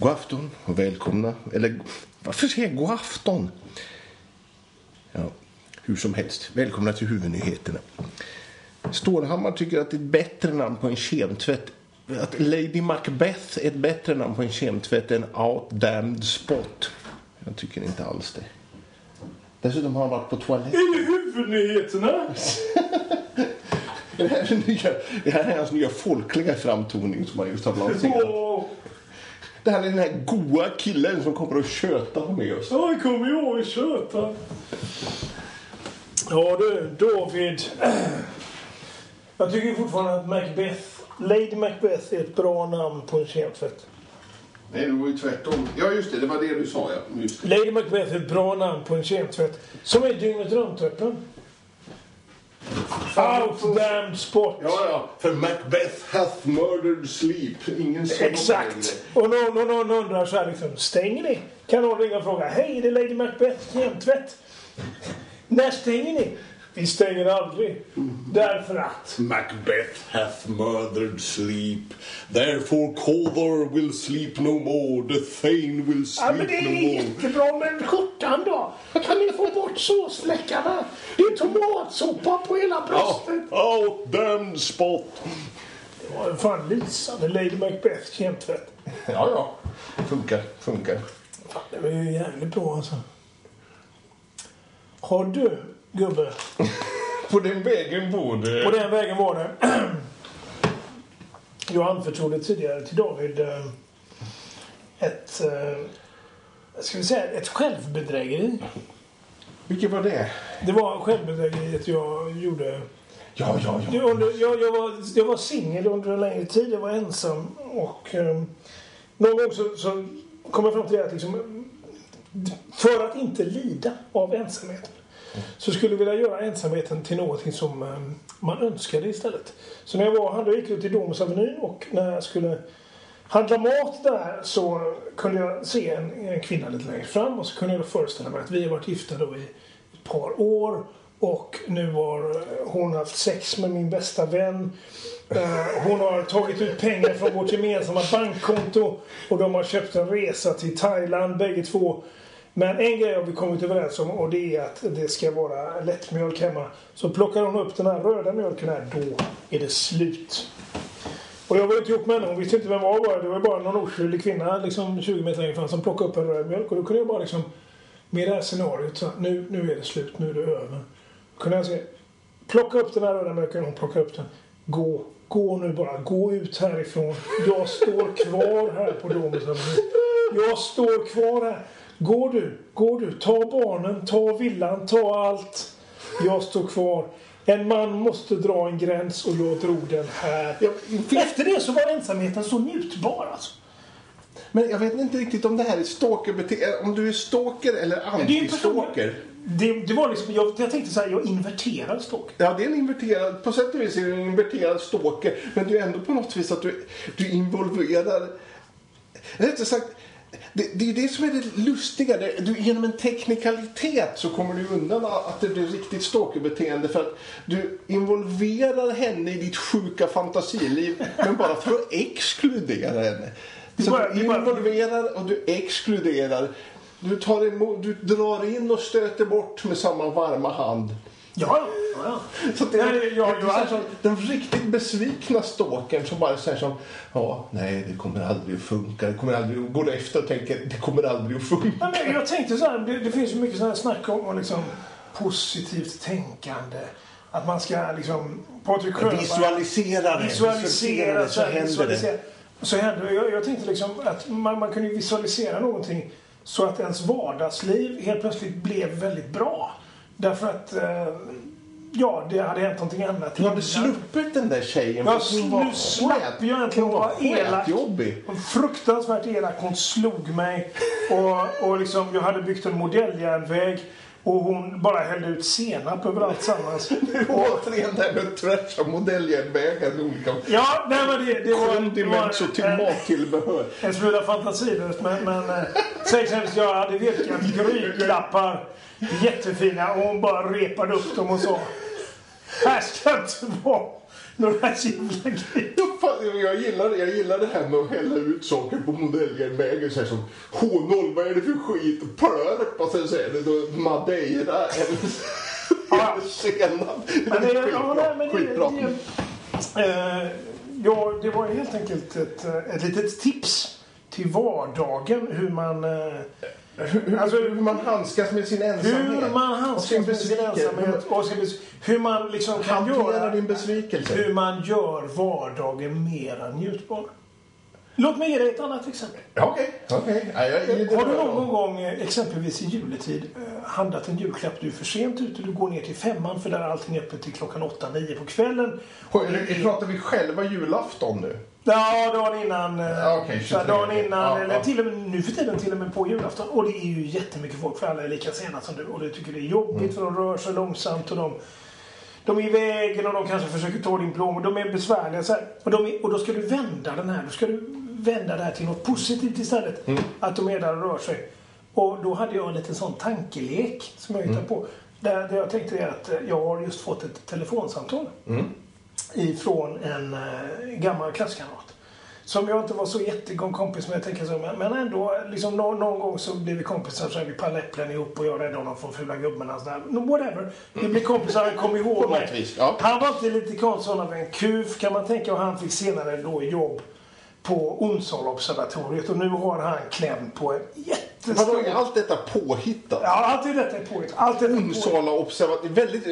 God afton och välkomna. Eller varför säger jag god afton? Ja, hur som helst. Välkomna till huvudnyheterna. Stålhammar tycker att det är ett bättre namn på en kemtvätt. Att Lady Macbeth är ett bättre namn på en kemtvätt än Out Damned Spot. Jag tycker inte alls det. Dessutom har han varit på toaletten. Är det huvudnyheterna? Det här, är nya, det här är hans nya folkliga framtoning som han just har lanserat. Det här är den här goa killen som kommer och tjötar med oss. Ja, jag kommer ihåg köpa. Ja du, David. Jag tycker fortfarande att Macbeth, Lady Macbeth är ett bra namn på en kemtvätt. Nej, det var ju tvärtom. Ja, just det. Det var det du sa, ja. Just det. Lady Macbeth är ett bra namn på en kemtvätt som är dygnet runt-öppen. Out damned spot. Ja, ja. För Macbeth hath murdered sleep. Ingen Exakt. Och någon, någon, någon undrar så här liksom, stänger ni? Kan någon ringa och fråga, hej det är Lady Macbeth kemtvätt. När stänger ni? Vi stänger aldrig. Därför att. Macbeth hath murdered sleep. Therefore Cawthor will sleep no more. The Thane will Ja sleep men det no är more. jättebra med skjortan då. Kan ni få bort såsfläckarna? Det är tomatsoppa på hela bröstet. Out damned spot. Det var fan lysande Lady Macbeth kemtvätt. Ja, ja. Funkar, funkar. Fan, det var ju jävligt bra alltså. Har du, gubbe, På den vägen var det... på den vägen var det. Jag anförtrodde tidigare till David eh, ett, eh, ska vi säga, ett självbedrägeri. Vilket var det? Det var självbedrägeriet jag gjorde. Ja, ja, Det- Under, jag, jag var, jag var singel under en längre tid. Jag var ensam. Och eh, någon gång så, så kom jag fram till det att liksom, för att inte lida av ensamheten så skulle jag vilja göra ensamheten till någonting som eh, man önskade istället. Så när jag var här, då gick ut till Domusavenyn och när jag skulle handla mat där så kunde jag se en, en kvinna lite längre fram och så kunde jag föreställa mig att vi har varit gifta då i ett par år och nu har eh, hon haft sex med min bästa vän. Eh, hon har tagit ut pengar från vårt gemensamma bankkonto och de har köpt en resa till Thailand bägge två. Men en grej har vi kommit överens om och det är att det ska vara lättmjölk hemma. Så plockar hon upp den här röda mjölken här, då är det slut. Och jag var inte ihop med henne, hon visste inte vem jag var. Det var bara någon oskyldig kvinna liksom 20 meter längre fram som plockade upp en röd mjölk. Och då kunde jag bara liksom, med det här scenariot, så att nu, nu är det slut, nu är det över. Då kunde jag säga, plocka upp den här röda mjölken, hon plockar upp den. Gå, gå nu bara, gå ut härifrån. Jag står kvar här på Domus jag står kvar här. Går du, går du, ta barnen, ta villan, ta allt. Jag står kvar. En man måste dra en gräns och jag drog den här. Efter det så var ensamheten så njutbar alltså. Men jag vet inte riktigt om det här är stalkerbeteende. Om du är stalker eller Det är ju en person- anti-stalker. Det, det var liksom, jag, jag tänkte så här, jag inverterar stalker. Ja, det är en inverterad, på sätt och vis är det en inverterad stalker. Men det är ändå på något vis att du, du involverar... Rättare sagt, det, det är det som är det lustiga. Det, du, genom en teknikalitet så kommer du undan att det blir riktigt stalkerbeteende. För att du involverar henne i ditt sjuka fantasiliv, men bara för att exkludera henne. Så bara- du involverar och du exkluderar. Du, tar emot, du drar in och stöter bort med samma varma hand. Ja, ja. Så det är, jag- det är så här som den riktigt besvikna stalkern som bara säger som Ja, nej det kommer aldrig att funka. Det kommer aldrig att... Går efter och tänker det kommer aldrig att funka. Ja, men jag tänkte så här, det, det finns ju mycket sån här snack om, om liksom, positivt tänkande. Att man ska liksom... Patrik Sjöberg... Visualisera det. Visualisera, det, så händer visualisera. det. Så händer. Jag, jag tänkte liksom att man, man kunde visualisera någonting så att ens vardagsliv helt plötsligt blev väldigt bra. Därför att, eh, ja, det hade hänt någonting annat Du hade sluppit den där tjejen. Ja, för hon var nu slapp jag var vara elak. Fruktansvärt elak. Hon slog mig. Och, och liksom, jag hade byggt en modelljärnväg. Och hon bara hällde ut senap över alltsammans. Återigen det här med att trasha modelljärnvägar olika Ja, nej men det, det var... kondiments och till en- mattillbehör. En smula fantasilöst men, men eh, säg exempelvis jag hade virkat grytlappar jättefina och hon bara repade upp dem och sa Här ska inte vara några jävla grejer. Jag gillar, jag gillar det här med att hälla ut saker på modelljärnvägen. Så här som H0, vad är det för skit? Plörp! Och sen så är det då Madeira eller, Ja. eller senap. Men det, är skitbra. eh, ja, det var helt enkelt ett, eh, ett litet tips till vardagen hur man... Hur, Alltså, hur man handskas med sin ensamhet. hur man handskas med sin ensamhet och sin hur man liksom kan göra... din besvikelse. Hur man gör vardagen mera njutbar. Låt mig ge dig ett annat exempel. Okej, jag- det Har du någon gång, eh, exempelvis i juletid, eh, handlat en julklapp, du är för sent ute, du går ner till femman för där är allting öppet till klockan 8-9 på kvällen. Oj, Pratar vi själva julafton nu? Ja, dagen innan. eh, Ja, okej, så här, 23. dagen innan, Ja, eller ja. till och med nu för tiden till och med på julafton. Och det är ju jättemycket folk för alla är lika sena som du. Och du tycker det är jobbigt Mm. för de rör sig långsamt och de, de är i vägen och de kanske försöker ta din plånbok. De är besvärliga. Så. Och, de är, och då ska du vända den här. Då ska du vända det här till något positivt istället. Mm. Att de är där och rör sig. Och då hade jag en liten sån tankelek som jag hittade Mm. på. Där, där jag tänkte att eh, jag har just fått ett telefonsamtal Mm. Ifrån en eh, gammal klasskamrat. Som jag inte var så jättegång kompis med, jag tänker så, men, men ändå, liksom, någon, någon gång så blir vi kompisar så vi pallade äpplen ihop och jag räddade honom från fula gubben. sådär. No, whatever. Vi blir kompisar, han kom ihåg mig. ja. Han var inte lite konstig av en kuf kan man tänka och han fick senare då jobb på Onsala-observatoriet och nu har han kläm på en jättestor... Vadå, är allt detta påhittat? Ja, allt detta är påhitt. Allt är. Onsala observatorium. Väldigt...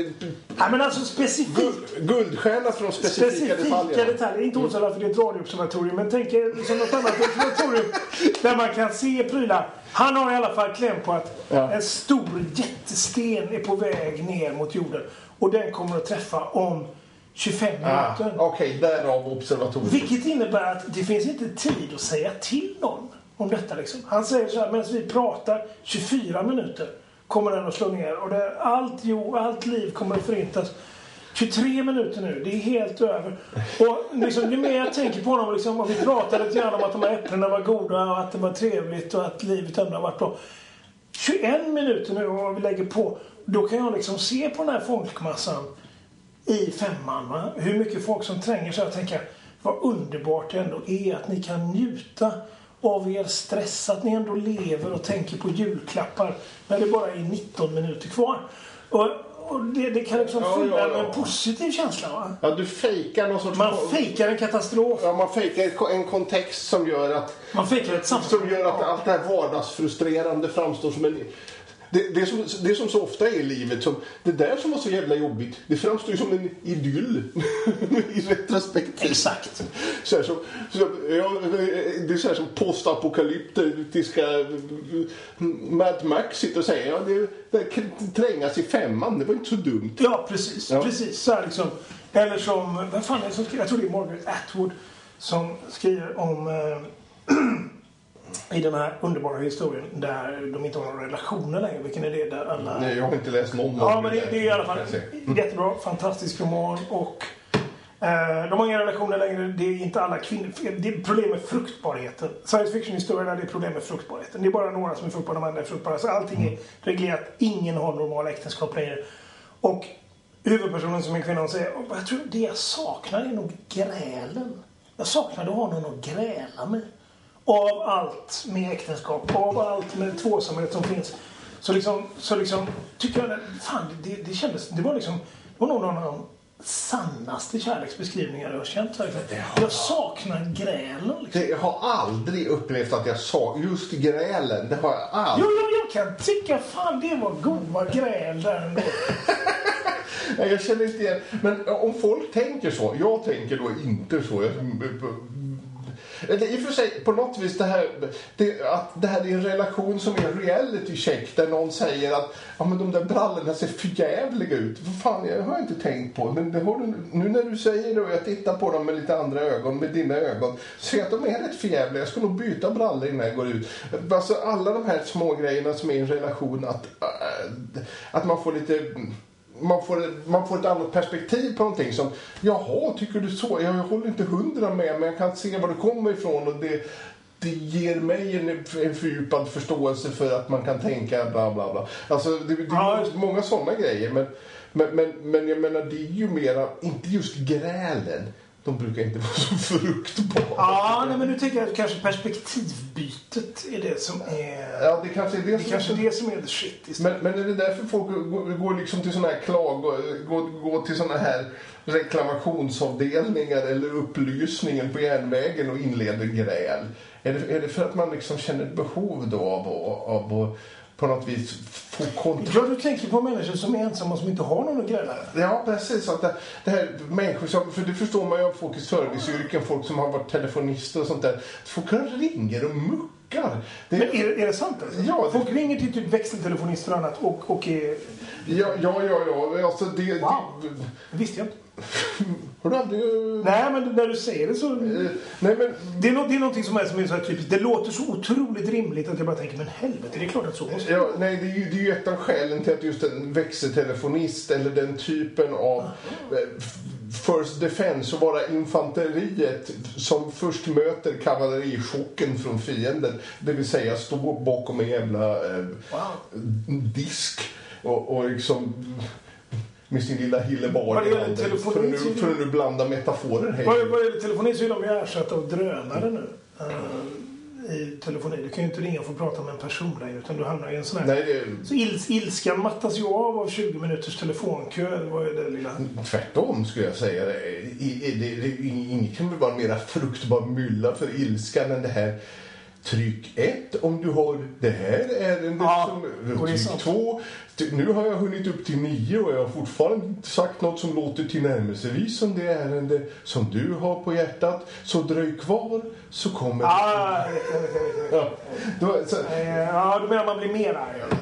Ja, men alltså specifikt. Guld, guldstjärna från specifika, Specifika detaljer. detaljer. Inte Onsala för det är ett radioobservatorium. Men tänk er liksom något annat observatorium där man kan se prylar. Han har i alla fall kläm på att Ja. en stor jättesten är på väg ner mot jorden. Och den kommer att träffa om 25 Ah, minuter. Okej, därav observatorium. Vilket innebär att det finns inte tid att säga till någon om detta. Liksom. Han säger så här, medan vi pratar 24 minuter kommer den att slå ner och det, allt, jo, allt liv kommer att förintas. 23 minuter nu, det är helt över. Och liksom, ju mer jag tänker på honom, liksom, och vi pratade lite grann om att de här äpplena var goda och att det var trevligt och att livet ändå har varit bra. 21 minuter nu och vi lägger på. Då kan jag liksom se på den här folkmassan i femman. Va? Hur mycket folk som tränger sig. Jag tänker vad underbart det ändå är att ni kan njuta av er stress. Att ni ändå lever och tänker på julklappar när det bara är 19 minuter kvar. Och, och det, det kan liksom Ja, fylla ja, med ja. en positiv känsla. Va? Ja, du fejkar någon sorts... Man fejkar en katastrof. Ja, man fejkar en kontext som gör att Man fejkar ett samtal. som gör att allt det här vardagsfrustrerande framstår som en... Det, det, som, det som så ofta är i livet, som, det där som var så jävla jobbigt, det framstår ju som en idyll i retrospektiv. Exakt. Så här som, så, ja, det är så här som postapokalyptiska Mad Max sitter och säger ja, det, det trängas i femman, det var inte så dumt. Ja, precis. Ja. precis så här liksom. Eller som, vem fan är det som skriver? Jag tror det är Margaret Atwood som skriver om eh, i den här underbara historien där de inte har några relationer längre. Vilken är det? Där alla... Nej, jag har inte läst någon Ja, men det, det är i alla fall jättebra. Fantastisk roman. Och eh, de har inga relationer längre. Det är inte alla kvinnor. Det är problem med fruktbarheten. Science fiction-historia där det är problem med fruktbarheten. Det är bara några som är fruktbara, de andra är fruktbara. Så allting är reglerat. Ingen har normala äktenskap längre. Och huvudpersonen som är kvinna hon säger "Och jag tror det jag saknar är nog grälen. Jag saknar att ha någon att gräla med. Av allt med äktenskap, av allt med tvåsamhet som finns. Så liksom, så liksom tycker jag, fan det, det kändes, det var liksom, det var nog någon av de sannaste kärleksbeskrivningar jag har känt. verkligen. Jag saknar grälen. Liksom. Det, jag har aldrig upplevt att jag sa just grälen. Det har jag Jo, aldrig. jo, jag kan tycka fan det var goda gräl där ändå. Jag känner inte igen. Men om folk tänker så. Jag tänker då inte så. Jag, eller I och för sig, på något vis det här, det, att det här är en relation som är reality check där någon säger att ja, men de där brallorna ser förjävliga ut. Vad fan, jag har inte tänkt på. Men det har du, nu när du säger det och jag tittar på dem med lite andra ögon, med dina ögon, ser jag att de är rätt förjävliga. Jag ska nog byta brallor innan jag går ut. Alltså alla de här små grejerna som är i en relation, att, äh, att man får lite man får, man får ett annat perspektiv på någonting som Jaha, tycker du så? Jag håller inte hundra med men jag kan se var det kommer ifrån och det, det ger mig en, en fördjupad förståelse för att man kan tänka bla bla bla. Alltså det, det Ja. är många sådana grejer. Men, men, men, men jag menar det är ju mera, inte just grälen. De brukar inte vara så fruktbara. Ja, nej, men nu tänker jag att kanske perspektivbytet är det som är... Ja, det kanske är det Det är som kanske det som är the shit istället. Men, men är det därför folk går, går liksom till sådana här klag, går, går till sådana här reklamationsavdelningar eller upplysningen på järnvägen och inleder gräl? Är det, är det för att man liksom känner ett behov då av, av, av på något vis få kontroll? Ja, du tänker på människor som är ensamma som inte har någon att gräla. Ja, precis. Att det, det här människor som, för det förstår man ju av folk i serviceyrken, folk som har varit telefonister och sånt där. Folk ringer och muckar. Det, Men är, är det sant alltså? Ja, det- Folk ringer till typ växeltelefonister och annat och, och är... ja, ja, ja, ja. Alltså det, Wow. Det visste jag inte. Har du aldrig... Nej, men när du säger det så... Eh, Nej, men Det är, no, det är någonting som är, som är så här typiskt. Det låter så otroligt rimligt att jag bara tänker, men helvete, det är klart att så måste Ja, nej, det är, ju, det är ju ett av skälen till att just en växeltelefonist eller den typen av eh, f- First Defense och vara infanteriet som först möter kavallerichocken från fienden. Det vill säga stå bakom en jävla eh, Wow. disk och, och liksom med sin lilla hillebard Vad gäller telefoni För nu, för nu blanda metaforer här. Vad, vad gäller telefoni så är de ju ersatta av drönare nu. eh, I telefoni. Du kan ju inte ringa och få prata med en person längre utan du hamnar i en sån här... Nej, det, Så ils, ilskan mattas ju av av 20 minuters telefonkö eller vad är det lilla... Tvärtom skulle jag säga. Inget kan väl vara mera fruktbar mylla för ilskan än det här. Tryck 1 om du har det här ärendet. Ja, som, tryck sant. 2. Nu har jag hunnit upp till 9 och jag har fortfarande inte sagt något som låter tillnärmelsevis som det ärende som du har på hjärtat. Så dröj kvar så kommer... Ah. Ja, då, så, Ja, du menar man blir mer arg?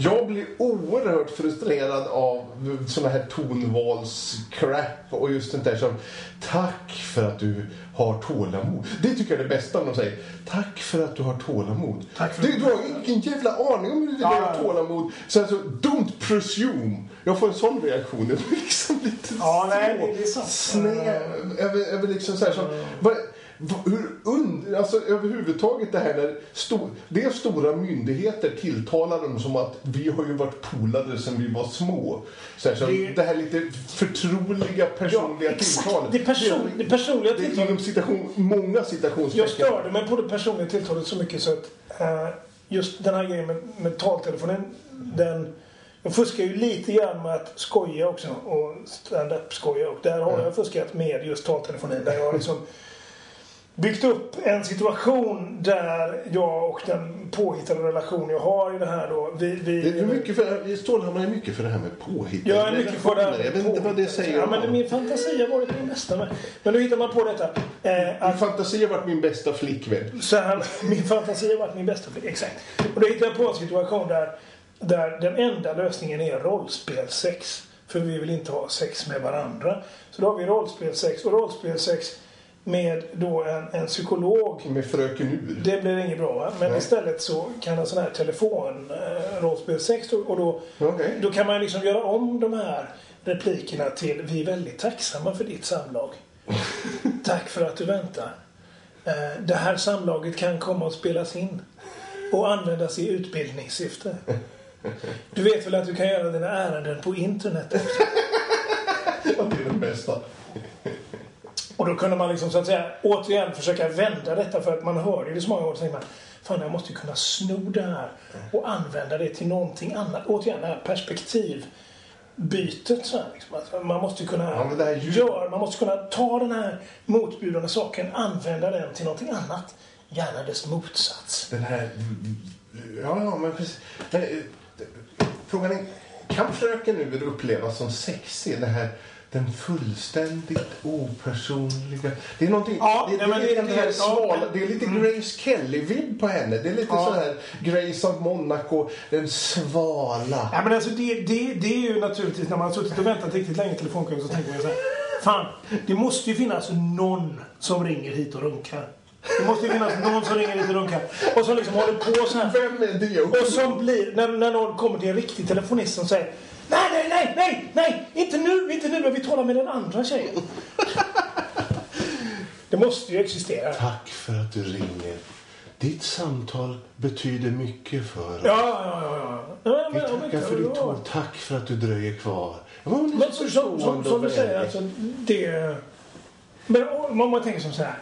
Jag blir oerhört frustrerad av såna här tonvalscrap och just sånt där som Tack för att du har tålamod. Det tycker jag är det bästa när de säger. Tack för att du har tålamod. Tack för du, du har ingen jävla aning om hur det är att ha tålamod. Så alltså, don't presume. Jag får en sån reaktion. Jag blir liksom lite Ja, nej, så det- det är sant. snäv. Över, över liksom så här som, vad, hur und, alltså överhuvudtaget det här när sto, det är stora myndigheter tilltalar dem som att vi har ju varit polare sedan vi var små. Så här, så Det- det, här lite förtroliga personliga exakt. tilltalet. Det person- det personliga det tilltalet. inom citation, många citationstecken. Jag störde mig på det personliga tilltalet så mycket så att eh, just den här grejen med, med taltelefonen, den... Jag fuskar ju lite grann med att skoja också och stand-up skoja och där har jag fuskat med just taltelefonin där jag liksom byggt upp en situation där jag och den påhittade relation jag har i det här då, vi... vi Det är mycket för, Stålhammar är mycket för det här med påhitt. jag är mycket för det här Jag vet inte vad det säger Ja, men min fantasi har varit min bästa. Men, men då hittar man på detta. Eh, att Min fantasi har varit min bästa flickvän. Så här, min fantasi har varit min bästa. Exakt. Och då hittade jag på en situation där, där den enda lösningen är rollspelsex. För vi vill inte ha sex med varandra. Så då har vi rollspelsex. Och rollspelsex med då en, en psykolog. Med Fröken Ur. Det blir inget bra va? Men Nej. istället så kan en sån här telefon eh, rollspelsex då, och då, Okej. då kan man liksom göra om de här replikerna till Vi är väldigt tacksamma för ditt samlag. Tack för att du väntar. Eh, Det här samlaget kan komma att spelas in och användas i utbildningssyfte. Du vet väl att du kan göra dina ärenden på internet? Ja, det är den bästa. Och då kunde man liksom så att säga återigen försöka vända detta för att man hörde det så många gånger. Så tänkte man, fan jag måste ju kunna sno det här och använda det till någonting annat. Återigen det här perspektivbytet. Så här, liksom. alltså, man måste ju kunna Ja, ljud- göra, man måste kunna ta den här motbjudande saken, använda den till någonting annat. Gärna dess motsats. Den här... Ja, ja, men precis. Eh, frågan är, kan fröken Ur upplevas som sexig? Det här, den fullständigt opersonliga... Det är någonting... Ja, det, nej, det, men är det- lite det- det, här det är lite Grace Kelly-vibb på henne. Det är lite Ja. så här Grace of Monaco, den svala. Ja, men alltså det, det, det är ju naturligtvis när man har suttit och väntat riktigt länge i telefonkön så tänker man så här. Fan, det måste ju finnas någon som ringer hit och runkar. Det måste ju finnas någon som ringer och runkar. Och som liksom håller på så här. Vem är det? Och som blir, när, när någon kommer till en riktig telefonist som säger Nej, nej, nej, nej, nej, inte nu, inte nu, jag vill tala med den andra tjejen. Det måste ju existera. Tack för att du ringer. Ditt samtal betyder mycket för oss. Ja, ja, ja. Vi men, tackar för ditt ja. tåg. Tack för att du dröjer kvar. Men Men som, som, som, som du säger, alltså, det... Men om man tänker som så här.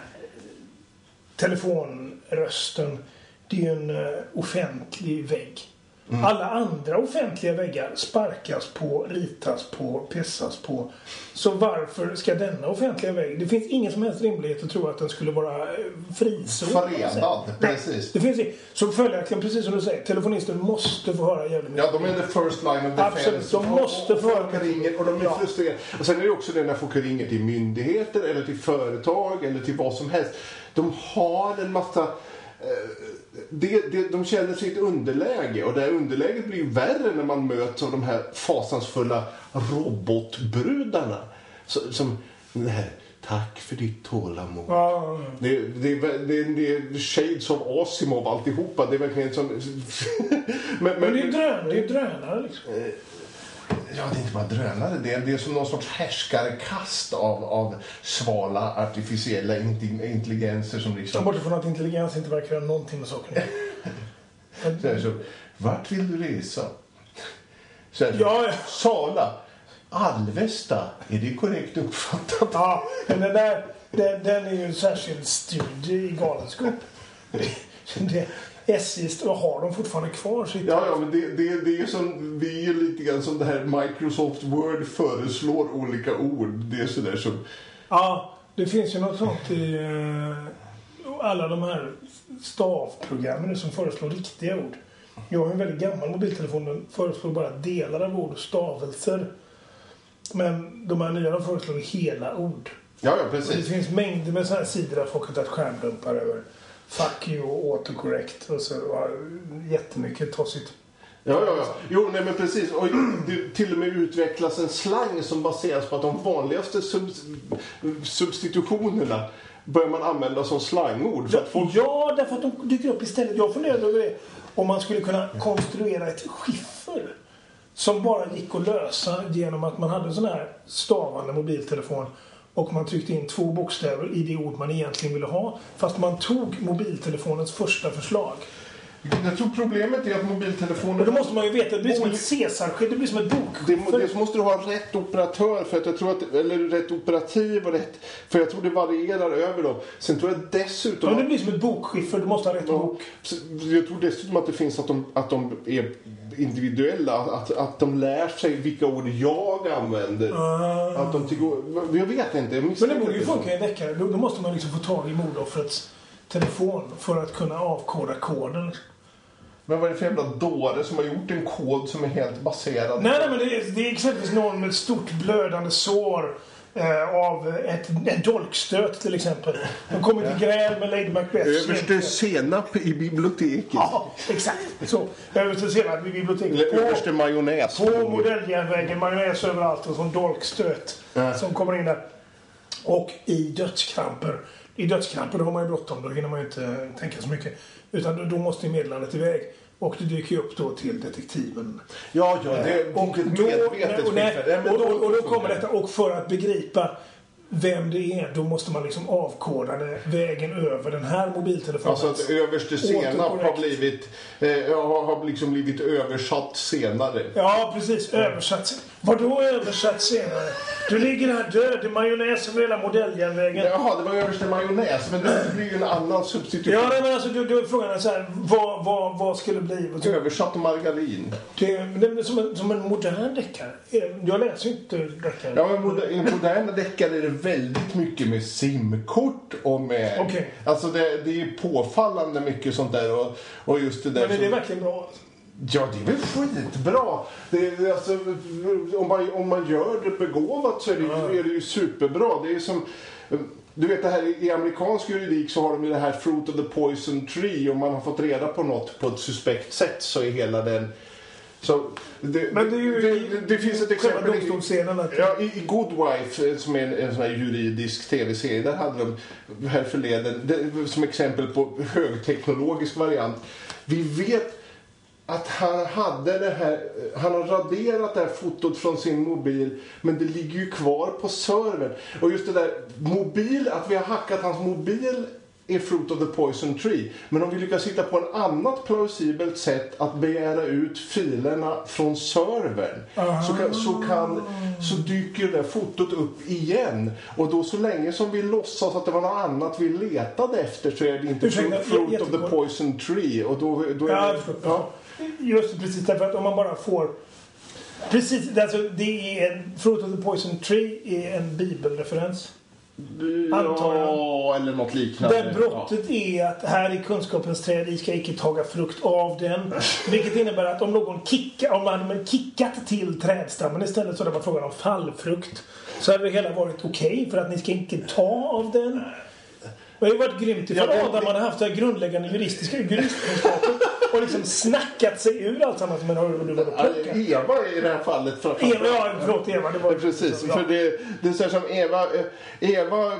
Telefonrösten, det är ju en eh, offentlig vägg. Mm. Alla andra offentliga väggar sparkas på, ritas på, pissas på. Så varför ska denna offentliga vägg... Det finns ingen som helst rimlighet att tro att den skulle vara eh, frizon. Förenad, precis. Det finns så följaktligen, precis som du säger, telefonisten måste få höra jävligt mycket. Ja, de är the first line of defense. Absolut, de måste få- folk ringer och de är Ja. frustrerade. Och sen är det också det när folk ringer till myndigheter eller till företag eller till vad som helst. De har en massa... Eh, det, det, de känner ett underläge och det här underläget blir ju värre när man möts av de här fasansfulla robotbrudarna. Så, som det här, tack för ditt tålamod. Ja, Det, det, det, det är shades of Asimov alltihopa. Det är verkligen som... men, men det är drön, det är drönare liksom. Ja, det är inte bara drönare. Det är, det är som någon sorts härskarkast av, av svala artificiella intelligenser som liksom... bort från att intelligens inte verkar ha någonting med saken att Så här, göra. så, Vart vill du resa? Så här, Ja, ja. Sala. Alvesta. Är det korrekt uppfattat? Ja, men den där, den, den är ju en särskild studie i galenskap. Det, SJ har de fortfarande kvar sitt... Ja, ja, men det, det, det är som, det är ju lite grann som det här Microsoft Word föreslår olika ord. Det är sådär som... Ja, det finns ju något sånt i eh, alla de här stavprogrammen som föreslår riktiga ord. Jag har en väldigt gammal mobiltelefon. Den föreslår bara delar av ord och stavelser. Men de här nya de föreslår hela ord. Ja, ja, Och det precis. finns mängder med sådana här sidor där folk har tagit skärmdumpar över fuck you och autocorrect. Och så har jättemycket tossigt. Ja, ja, ja. Jo, nej men precis. Och det till och med utvecklas en slang som baseras på att de vanligaste sub substitutionerna börjar man använda som slangord. För att folk... Ja, därför att de dyker upp istället. Jag funderade över det. Om man skulle kunna konstruera ett skiffer som bara gick att lösa genom att man hade en sån här stavande mobiltelefon och man tryckte in två bokstäver i det ord man egentligen ville ha. Fast man tog mobiltelefonens första förslag. Jag tror problemet är att mobiltelefoner... Och då måste man ju veta, det blir som ett caesarsked, det blir som ett Det, bokskiffer. det måste du ha rätt operatör för att jag tror att, eller rätt operativ och rätt, för jag tror det varierar över dem. Sen tror jag dessutom Ja, det blir som ett bokskiffer, du måste ha rätt bok. jag tror dessutom att det finns att de, att de är individuella, att, att de lär sig vilka ord jag använder. Att de tillgår, jag vet inte, jag Men det borde ju det funka i en deckare. Då, då måste man liksom få tag i mordoffrets telefon för att kunna avkoda koden. Men vad är det för jävla dåre som har gjort en kod som är helt baserad Nej, nej men det är, det är exempelvis någon med ett stort blödande sår eh, av ett, en dolkstöt till exempel. De kommer till gräl med Lady Macbeth. Överste senap i biblioteket. Ja, exakt. Så. Överste senap vid biblioteket. Eller överste majonnäs. på modelljärnvägen, majonnäs överallt och sån dolkstöt Ja. som kommer in där. Och i dödskramper. I dödskramper då har man ju bråttom. Då hinner man ju inte tänka så mycket. Utan då, måste ju meddelandet iväg. Och det dyker ju upp då till detektiven. Ja, ja, det är Och då, och, nej, och, då, och då kommer det. detta. Och för att begripa vem det är, då måste man liksom avkoda det vägen över den här mobiltelefonen. Alltså att överste senap har blivit, eh, har, liksom blivit översatt senare. Ja, precis. Översatt. Vadå översatt senare? Du ligger här död i majonnäs över hela modelljärnvägen. Ja, Jaha, det var överste majonnäs, men det blir ju en annan substitution. nej, men alltså, du, du, frågan är så här. Vad, vad, vad skulle bli? Översatt margarin. Det, det som en, som en modern deckare. Jag läser ju inte deckare. Ja, men moder- i moderna deckare är det väldigt mycket med simkort och med... Okej. Alltså det, det är påfallande mycket sånt där och, och just det där Men är det som- verkligen bra? Ja, det är väl skitbra. Det är, alltså, om, man, om man gör det begåvat så är det, är det ju superbra. Det är som... Du vet det här i amerikansk juridik så har de ju det här fruit of the poison tree. Om man har fått reda på något på ett suspekt sätt så är hela den... Så det, Men det ju det, det, finns ett exempel. i- Ja, i, Good Wife, eh, som är en, en sån här juridisk tv-serie, där hade de här förleden, det, som exempel på högteknologisk variant. Vi vet att han hade det här, han har raderat det här fotot från sin mobil men det ligger ju kvar på servern. Och just det där mobil, att vi har hackat hans mobil är Fruit of the Poison Tree. Men om vi lyckas hitta på ett annat plausibelt sätt att begära ut filerna från servern så, kan, så, kan, så dyker det där fotot upp igen. Och då så länge som vi låtsas att det var något annat vi letade efter så är det inte Ursäkta, Fruit, fruit of the. Poison Tree. Och då, då är Ja, det, jag ja. Just precis därför att om man bara får... Precis, alltså det är en... Fruit of the Poison Tree är en bibelreferens. Antar jag. Ja, eller något liknande. Där brottet är att här i kunskapens träd, I ska icke taga frukt av den. Vilket innebär att om någon kickar, om man kickat till trädstammen istället så hade det varit frågan om fallfrukt. Så hade det hela varit okej för att ni ska inte ta av den. Det hade varit grymt ifall Ja, det- Adam hade haft så här grundläggande juristiska juristkunskaper och liksom snackat sig ur allt sammans. Men har du varit Ja, plocka? Eva i det här fallet framförallt. Eva, ja, förlåt Eva. Det var Precis, Ja. för det, det är så här som Eva, eh, Eva,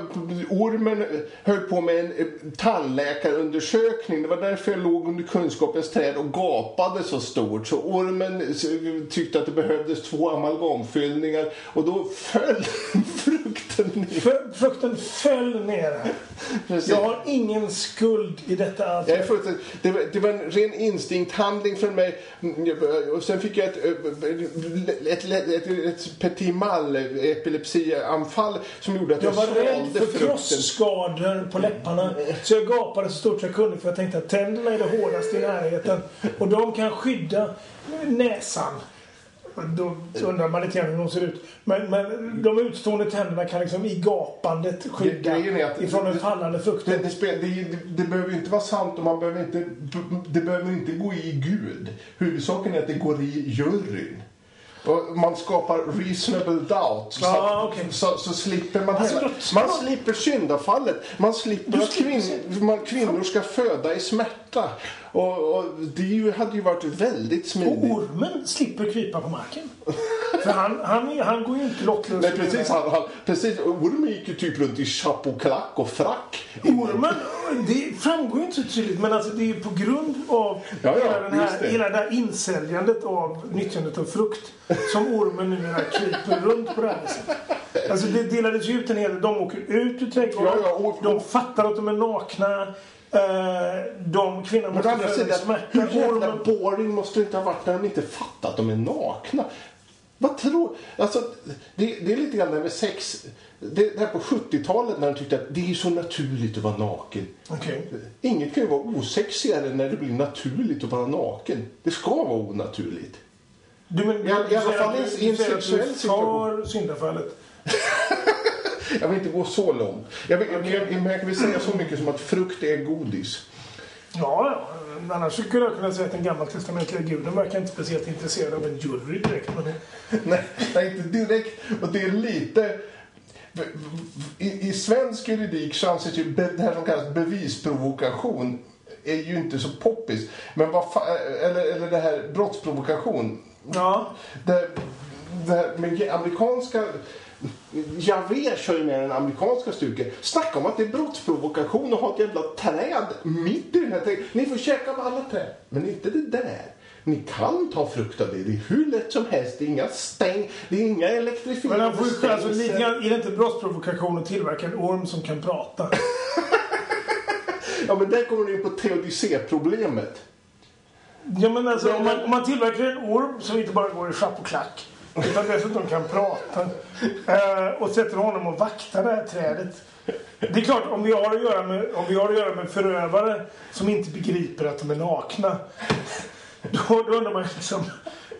ormen höll på med en eh, tandläkarundersökning. Det var därför jag låg under kunskapens träd och gapade så stort. Så ormen eh, tyckte att det behövdes två amalgamfyllningar och då föll frukten ner. Fr- Frukten föll ner. Precis. Jag har ingen skuld i detta allt. Jag är det, var, det var en ren instinkthandling från mig. Och sen fick jag ett, ett, ett, ett, petit mal epilepsianfall som gjorde att Jag jag, var rädd för frukten. krosskador på läpparna. Så jag gapade så stort jag kunde för jag tänkte att tänderna är det hårdaste i närheten. Och de kan skydda näsan. Då undrar man lite grann hur de ser ut. Men, men de utstående tänderna kan liksom i gapandet skydda Det- är att- ifrån den fallande Det, frukten. det, det, det, det behöver inte vara sant och man behöver inte, det behöver inte gå i Gud. Huvudsaken är att det går i juryn. Och man skapar reasonable doubt. Så, Ja, okej. så, så slipper man Alltså, hela, Man slipper syndafallet. Man slipper att kvinn, man, kvinnor ska föda i smärta. Och, och det ju- hade ju varit väldigt Och smidigt. ormen slipper krypa på marken. För han, han, han går ju inte lottlös. Nej, precis, han, han, precis. Ormen gick ju typ runt i chapeauklack och frack. Ormen, det framgår ju inte så tydligt men alltså det är ju på grund av Ja, ja, hela, den här, det. hela det här insäljandet av nyttjandet av frukt som ormen numera kryper runt på det här viset. Alltså det delades ju ut en hel del. De åker ut ur trädgården. Ja, ja, och- de fattar att de är nakna. Eh, de kvinnorna måste andra sidan, smärta. hur jävla boring måste det inte ha varit när de inte fattat att de är nakna? Vad tror... Alltså, det, det är lite grann det med sex. Det, det här på 70-talet när de tyckte att det är så naturligt att vara naken. Okej. Inget kan ju vara osexigare när det blir naturligt att vara naken. Det ska vara onaturligt. Du, men, I alla du fall i en- du- i en du du sexuell situation. för syndafallet. Jag vill inte gå så långt. Jag vill, jag, men jag kan väl säga så mycket som att frukt är godis. Ja, ja. Annars skulle jag kunna säga att den gammaltestamentliga guden verkar inte speciellt intresserad av en jury direkt. Men Nej, nej, inte direkt. Och det är lite... I, I svensk juridik så anses ju det här som kallas bevisprovokation är ju inte så poppis. Men vad eller, eller det här brottsprovokation. ja, Det, det här med amerikanska... Javé kör ju med den amerikanska stuken. Snacka om att det är brottsprovokation att ha ett jävla träd mitt i den här trädgården. Ni får käka av alla träd, men inte det där. Ni kan ta frukt av det. Det är hur lätt som helst. Det är inga stäng, det är inga men elektrifierade han får alltså, lite grann, är det inte brottsprovokation att tillverka en orm som kan prata? Ja, men där kommer du in på teodicé-problemet. Ja, men alltså, om, man, om man tillverkar en orm som inte bara går i schapp och klack utan dessutom kan prata eh, och sätter honom och vaktar det här trädet. Det är klart, om vi har att göra med, om vi har att göra med förövare som inte begriper att de är nakna då, då undrar man liksom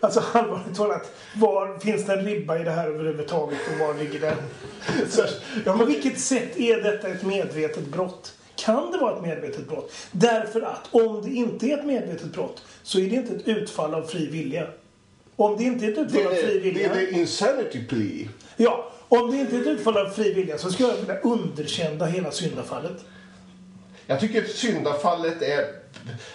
Alltså allvarligt talat, var finns det en ribba i det här överhuvudtaget och var ligger den? Så, ja, på vilket sätt är detta ett medvetet brott? Kan det vara ett medvetet brott? Därför att om det inte är ett medvetet brott så är det inte ett utfall av fri vilja. Om det inte är ett Det utfall av fri det, vilja. är det insanity plea. Ja, om det inte är ett utfall av fri vilja så skulle jag vilja underkänna hela syndafallet. Jag tycker att syndafallet är...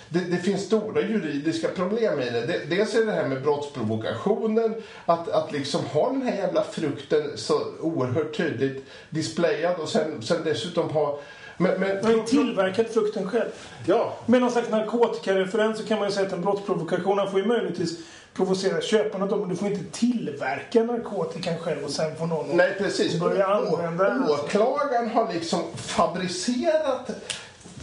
Det, det finns stora juridiska problem i det. det. Dels är det här med brottsprovokationen. Att, att liksom ha den här jävla frukten så oerhört tydligt displayad och sen, sen dessutom ha... Men, men, Jag har tillverkat frukten själv. ja, Med någon slags narkotikareferens så kan man ju säga att en brottsprovokation får ju möjligtvis provocera köparna då, men du får inte tillverka narkotikan själv och sen får någon nej precis. börja använda den. Åklagaren har liksom fabricerat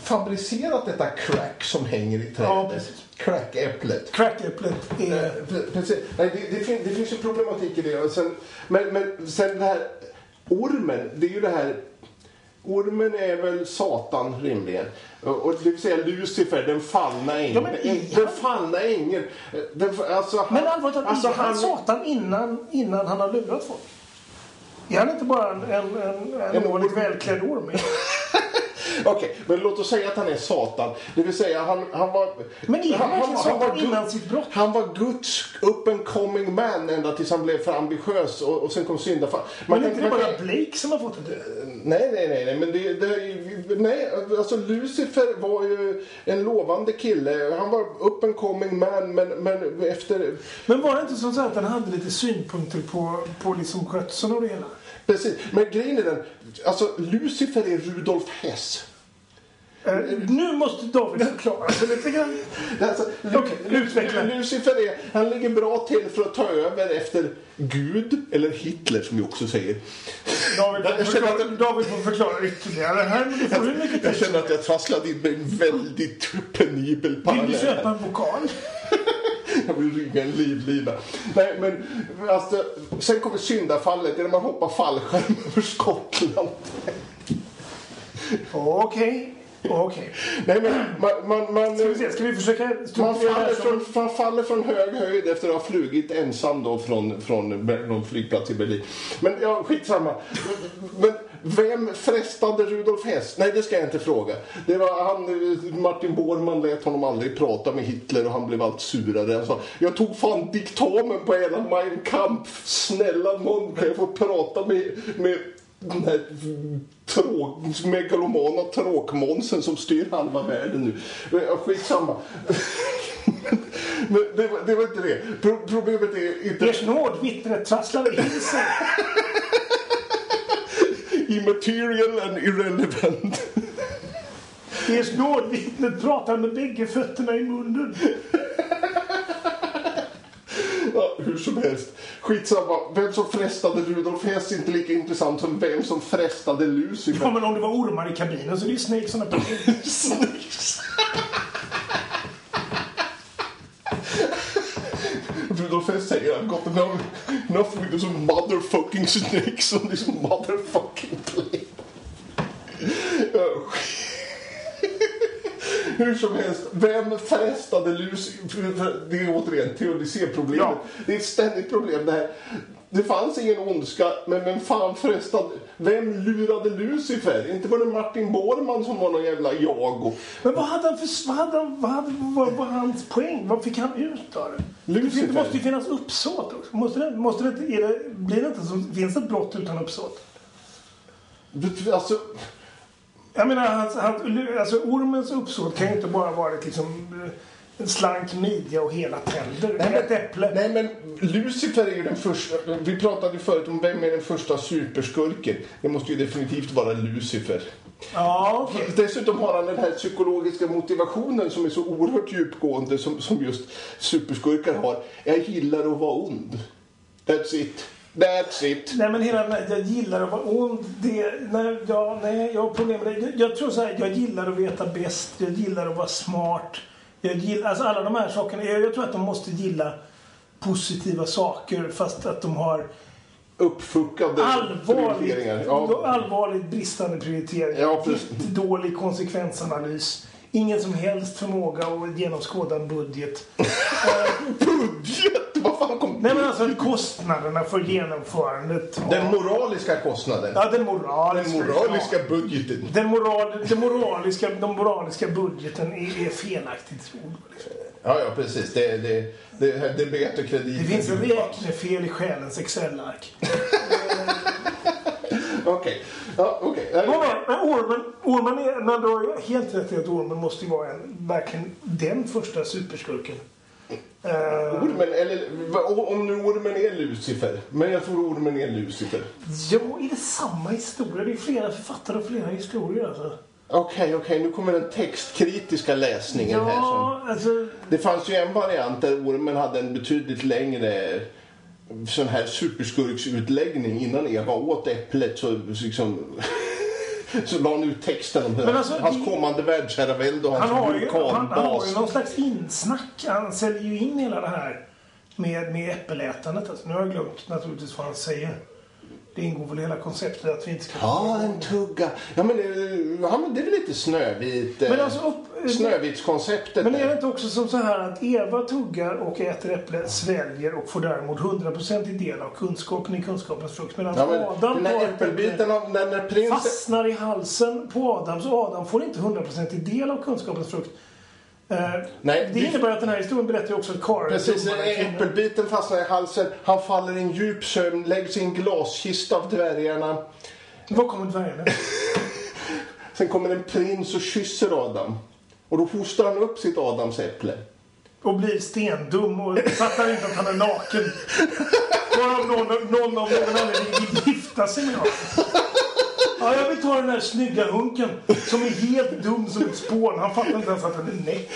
fabricerat detta crack som hänger i trädet. Ja, precis. Crackäpplet. Crackäpplet är... Pre- Precis. Nej, det, det, fin, det finns ju problematik i det. Sen, men, men sen det här ormen, det är ju det här Ormen är väl Satan rimligen. Och, det vill säga Lucifer, den fallna ängeln. Ja, är den fallna ängeln. Den, alltså, han, Men allvarligt talat, alltså, är han han, Satan innan, innan han har lurat folk? Är han inte bara en, en, en, en, En välklädd orm? Okej, men låt oss säga att han är Satan. Det vill säga han, han var... Men är han verkligen Satan Gud- innan sitt brott? Han var Guds up and coming man ända tills han blev för ambitiös och, och sen kom syndafall. Men är inte det bara kan- Blake som har fått det? Nej, nej, nej, nej, men det, det, nej, alltså Lucifer var ju en lovande kille. Han var up and coming man, men, men efter... Men var det inte så att han hade lite synpunkter på, på liksom skötseln av det hela? Precis, men grejen är den, alltså Lucifer är Rudolf Hess. Eh, nu måste David förklara sig lite grann. Alltså, Okej, utveckla. Lucifer är, han ligger bra till för att ta över efter Gud, eller Hitler som vi också säger. David får förklara, David får förklara ytterligare. Här, men du får hur mycket Jag känner att jag trasslade in i en väldigt penibel Vill parallell. du här. köpa en vokal? Jag vill ringa en livlina. Nej, men alltså, sen kommer syndafallet, det är när man hoppar fallskärm över Skottland. Okej, okej. Nej, men man, man, man, Ska vi se, ska vi försöka man, faller från, man faller från hög höjd efter att ha flugit ensam då från, från någon flygplats i Berlin. Men ja, skitsamma. Men vem frestade Rudolf Hess? Nej, det ska jag inte fråga. Det var han, Martin Bormann lät honom aldrig prata med Hitler och han blev allt surare. Han sa, jag tog fan diktamen på hela Mein Kampf. Snälla någon, kan jag få prata med, med den här tråk, megalomana tråkmånsen som styr halva världen nu. Skitsamma. Men det, var- det var inte det. Pro, problemet är inte... Ers nåd, vittnet trasslade in sig. Immaterial and irrelevant. Ers nåd, vittnet pratar med bägge fötterna i munnen. Hur som helst. Skitsamma. Vem som frestade Rudolf Hess är inte lika intressant som vem som frestade Lucifer. Ja, men om det var ormar i kabinen så är det ju Snake som är på Snakes. Rudolf Hess säger I've got enough, enough with those motherfucking snakes on this motherfucking plane. Ja, Hur som helst, vem frestade Lucifer? Det är återigen teodicéproblemet. Ja. Det är ett ständigt problem det här. Det fanns ingen ondska, men vem fan frestade? Vem lurade Lucifer? Inte var det Martin Bormann som var någon jävla jago. Men vad hade han för... Vad, hade han, vad, hade, vad var hans poäng? Vad fick han ut av det? Lucifer. det måste ju finnas uppsåt också. Måste det, måste det, är det, blir det inte så, finns det ett brott utan uppsåt? Alltså, Jag menar, hans, hans, alltså ormens uppsåt kan ju inte bara vara ett, liksom, eh, en slank midja och hela tänder. Nej, ett äpple. Nej, men Lucifer är ju den första. Vi pratade ju förut om vem är den första superskurken. Det måste ju definitivt vara Lucifer. Ja, okej. Dessutom har han den här psykologiska motivationen som är så oerhört djupgående som, som just superskurkar har. Jag gillar att vara ond. That's it. That's it. Nej men hela den jag gillar att vara ond. Det, nej, ja, nej, jag har problem med det. Jag, jag tror så här, jag gillar att veta bäst. Jag gillar att vara smart. Jag gillar, alltså alla de här sakerna. Jag, jag tror att de måste gilla positiva saker fast att de har Uppfuckade allvarligt, prioriteringar. Ja. allvarligt bristande prioritering. Ja, dålig konsekvensanalys. Ingen som helst förmåga att genomskåda en budget. Budget! Vad fan kom... Nej men alltså kostnaderna för genomförandet. Den moraliska kostnaden. Ja, den moraliska. Den moraliska budgeten. Den, moral, den, moraliska, den moraliska budgeten är, är felaktigt ord. Liksom. Ja, ja, precis. Det, det, det, debet och kredit. Det finns en räknefel i själens Excel-ark. Okej. Ja, okej. Men, men ormen, ormen är, men du har helt rätt i att ormen måste vara en, verkligen den första superskurken. Eh, Ormen, eller om nu ormen är Lucifer. Men jag tror ormen är Lucifer. ja, är det samma historia? Det är flera författare och flera historier alltså. Okej, okej. Nu kommer den textkritiska läsningen här. Som, Ja, alltså. det fanns ju en variant där ormen hade en betydligt längre sån här superskurksutläggning innan Eva åt äpplet. Så liksom, Så la han ut texten om Men alltså, hans kommande världsherravälde och Han hans har, ju, han, han har ju någon slags insnack. Han säljer ju in hela det här med, med äppelätandet. Alltså, nu har jag glömt naturligtvis vad han säger. Det ingår väl i hela konceptet att vi inte ska... Ja, en tugga. Ja, men, eh, ja, men det är väl lite Snövit. eh, Men alltså, upp, Snövitskonceptet. Men är det inte också som så här att Eva tuggar och äter äpple, sväljer och får däremot 100% del av kunskapen i kunskapens frukt. Medan Ja, men Adam den här äppelbiten av när prinsen... fastnar i halsen på Adam så Adam får inte 100% del av kunskapens frukt. Eh, Nej, det innebär att den här historien berättar också att är Precis, kvinnor. äppelbiten fastnar i halsen. Han faller i en djup sömn, läggs i en glaskista av dvärgarna. Var kommer dvärgarna? Sen kommer en prins och kysser Adam. Och då hostar han upp sitt Adamsäpple. Och blir stendum och fattar inte att han är naken. Varav någon, någon av någon anledning vill gifta sig med honom. Ja, jag vill ta den där snygga hunken som är helt dum som ett spån. Han fattar inte ens att han är näck.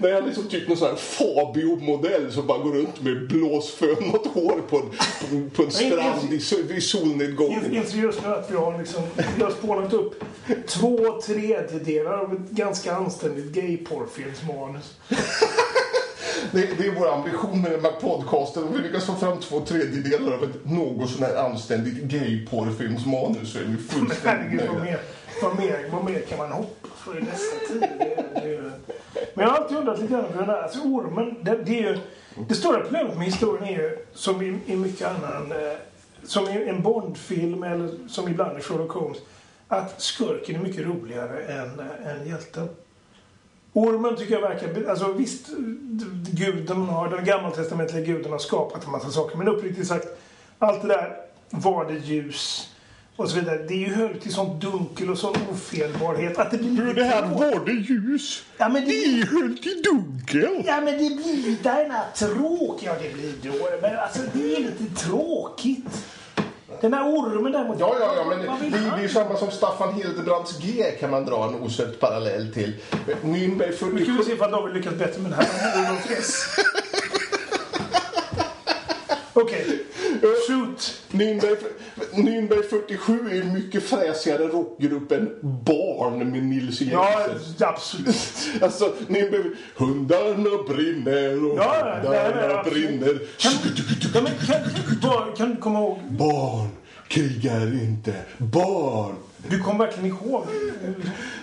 Nej, han är som typ någon sån här Fabio-modell som bara går runt med blåsfönat hår på en, på, en strand i, i solnedgången. Inser just nu att vi har, liksom, vi har spånat upp två tredjedelar av ett ganska anständigt gay-porrfilmsmanus. Det, det är vår ambition med den här podcasten. Om vi lyckas få fram två tredjedelar av ett något sån här anständigt gay-porrfilmsmanus så är vi fullständigt vad nöjda. mer, vad, mer, vad mer kan man hoppas för i dessa tider? Men jag har alltid undrat lite grann över den där. Alltså ormen, det, det är ju... Det stora problemet med historien är ju, som i, i mycket annan... Eh, som i en Bondfilm eller som ibland i Sherlock Holmes, att skurken är mycket roligare än, eh, än hjälten. Ormen tycker jag verkar... Alltså visst, guden har, den gammaltestamentliga guden har skapat en massa saker. Men uppriktigt sagt, allt det där, var det ljus och så vidare. Det är ju höll till sånt dunkel och sån ofelbarhet att det blir... var det ljus. Ja men det, höll till dunkel. ja, men det blir denna tråk. Ja, det blir då. Men alltså, det är lite tråkigt. Den här ormen däremot. Ja, ja, ja, men det, det, är ju samma som Staffan Hildebrands G kan man dra en osökt parallell till. Nürnberg Nu ska vi 47. se ifall David lyckas bättre med det här. Okej. Shoot. Nürnberg, Nürnberg 47 är mycket fräsigare rockgrupp än Barn med Nils Ja, Jensen. absolut. Alltså, Nürnberg... Hundarna brinner och Ja, ja, hundarna brinner. Kan, ja, kan, bara- kan du komma ihåg? Barn krigar inte. Barn. Du kom verkligen ihåg?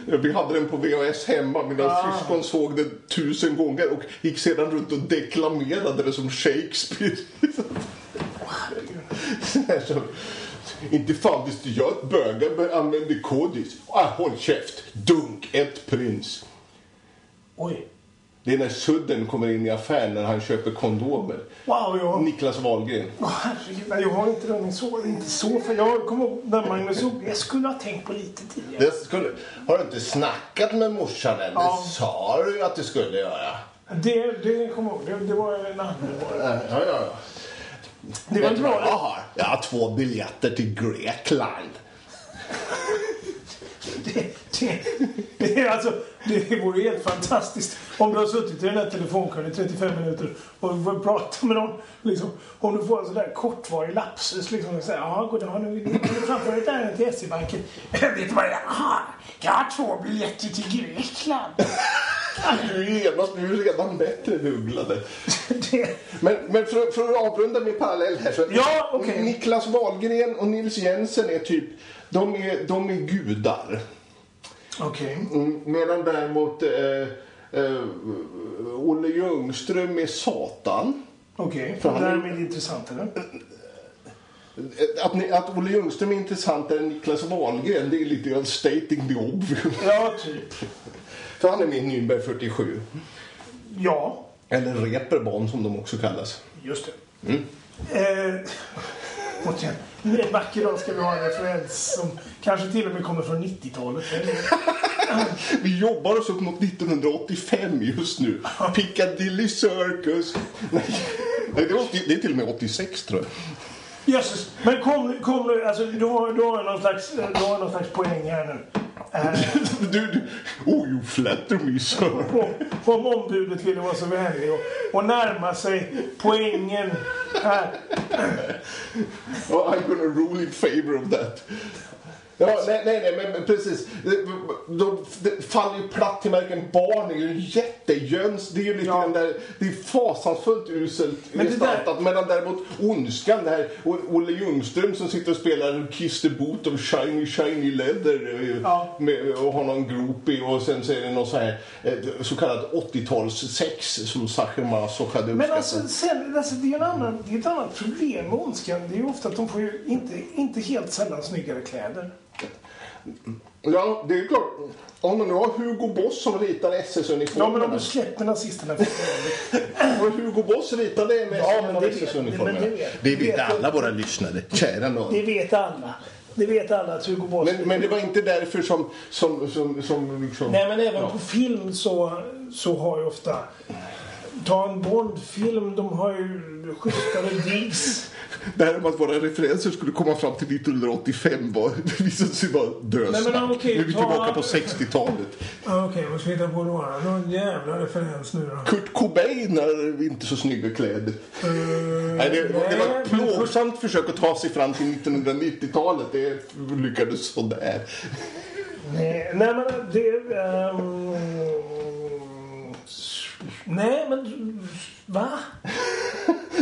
Vi hade den på VHS hemma. Mina Ah. syskon såg den tusen gånger och gick sedan runt och deklamerade det som Shakespeare. Så, inte fan visste jag att bögar använde kodis. Ah, håll käft. Dunk, ett prins. Oj. Det är när Sudden kommer in i affären när han köper kondomer. Wow, ja. Niklas Wahlgren. Åh, herregud, jag har inte den så, inte så för jag kommer ihåg när Magnus jag skulle ha tänkt på lite tidigare. Det skulle, har du inte snackat med morsan än? Ja. Det sa du att du skulle göra. Det, det kommer jag ihåg, det, det var en annan. Ja, ja, ja. Det var du vad jag bra. har? Jag har två biljetter till Grekland. Det, det, det, är alltså, det vore helt fantastiskt om du har suttit i den här telefonkön i 35 minuter och du får prata med någon. Liksom, om du får en sån där kortvarig lapsus. Liksom, och säger, ja, god dag, nu nu framför ett ärende till SE-banken. Vet du vad jag har? Jag har två biljetter till Grekland. Du är genast, du är redan bättre. Det, Men, men för, för att avrunda min parallell här. Så Ja, okej. Niklas Wahlgren och Nils Jensen är typ, de är, de är gudar. Okej. Mm, Medan däremot eh, eh, Olle Ljungström är Satan. Okej, För han- därmed intressant eller? Eh, Att, ni, att Olle Ljungström är intressantare än Niklas Wahlgren, det är lite grann stating the obvious. Ja, typ. För han är i Nürnberg 47. Ja, Eller Reeperbahn som de också kallas. just det. Eh, återigen, en vacker dag ska vi ha en referens som kanske till och med kommer från 90-talet. Vi jobbar oss upp mot 1985 just nu. Piccadilly Circus. Nej, det, är 80, det är till och med 86 tror jag. Jösses, men kom, kom nu, alltså du har, du har någon slags, du har någon slags poäng här nu. Du, du, oh you flatter me sir. om ombudet ville vara så vänlig och, och närma sig poängen Här. Oh, I'm gonna rule in favor of that. Ja, nej, nej, nej, men, men precis. De, faller ju platt till marken. Barn är ju jättejöns. Det är ju lite Ja. den där, det är fasansfullt uselt Men gestaltat. Medan däremot ondskan, det här Olle Ljungström som sitter och spelar Kiss the Boot of Shiny Shiny Leather eh, Ja. med, och har någon grop i och sen så är det någon så här eh, så kallad 80-talssex som Sacher Masoch hade Men uppskattat. alltså, sen, alltså det är en annan, det är ett annat problem med ondskan. Det är ju ofta att de får ju inte, inte helt sällan snyggare kläder. Ja, det är klart. Om man nu har Hugo Boss som ritar Ja, SS-uniformerna. men om du släpper nazisterna för Hugo Boss ritade med Ja, men det vet- SS-uniformerna. men det vet- Det det vet vet- alla våra lyssnare. Kära nån. Det vet alla. Det vet alla att Hugo Boss... Men, men det var inte därför som, som, som, som liksom... Nej, men även Ja. på film så, så har ju ofta... Ta en Bondfilm, de har ju schysstare digs. Det här med att våra referenser skulle komma fram till 1985 var, det visade sig vara Nej, dösnack. men okej, nu är vi ta- tillbaka på 60-talet. Ja, Okej, vad ska vi hitta på då? Någon jävla referens nu då? Kurt Cobain har inte så snygga kläder. Uh, Nej, det, det var ett men- plågsamt försök att ta sig fram till 1990-talet. Det lyckades sådär. Nej, nej men det... ehm, nej, men... Va?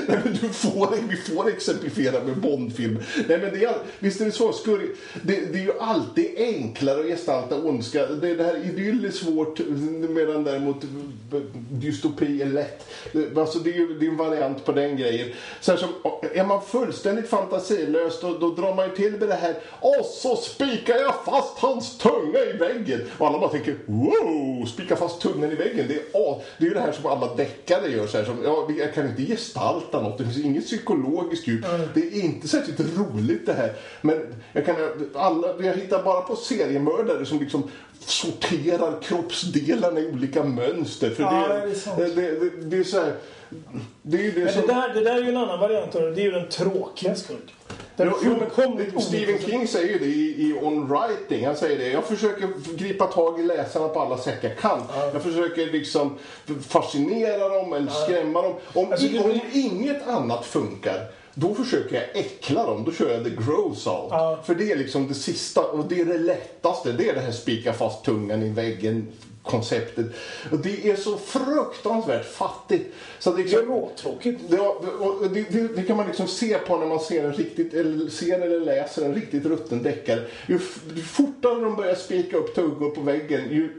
Nej, men du får, vi får exemplifiera med Bondfilm. Nej, men det är, visst är det så. Skur, det, det är ju alltid enklare att gestalta ondska. Det, det här idyll är svårt medan däremot dystopi är lätt. Det- Alltså, det, är ju det är en variant på den grejen. Så här som, är man fullständigt fantasilös då, då drar man ju till med det här och så spikar jag fast hans tunga i väggen. Och alla bara tänker wow, spika fast tungan i väggen. Det är, det är ju det här som alla deckare gör. Så här, som, ja, jag kan inte gestalta något. Det finns inget psykologiskt djup. Det är inte särskilt roligt det här. Men jag, kan, alla, jag hittar bara på seriemördare som liksom sorterar kroppsdelarna i olika mönster. För Ja, det, det är det, det, det, är så här, det är det som... det där, det där är ju en annan variant av det. Det är ju den tråkiga skurken. Jo, jo, men Stephen. King säger ju det i, i On Writing. Han säger det. Jag försöker gripa tag i läsarna på alla sätt jag kan. Jag försöker liksom fascinera dem eller skrämma dem. Om, Alltså, i, det- om inget annat funkar då försöker jag äckla dem. Då kör jag the gross out. Ja. För det är liksom det sista och det är det lättaste. Det är det här spika fast tungan i väggen konceptet. Och det är så fruktansvärt fattigt. Så att Det är liksom, råtråkigt. det, det, det, det kan man liksom se på när man ser, en riktigt, eller ser eller läser en riktigt rutten deckare. Ju, ju fortare de börjar spika upp tungor på väggen, ju,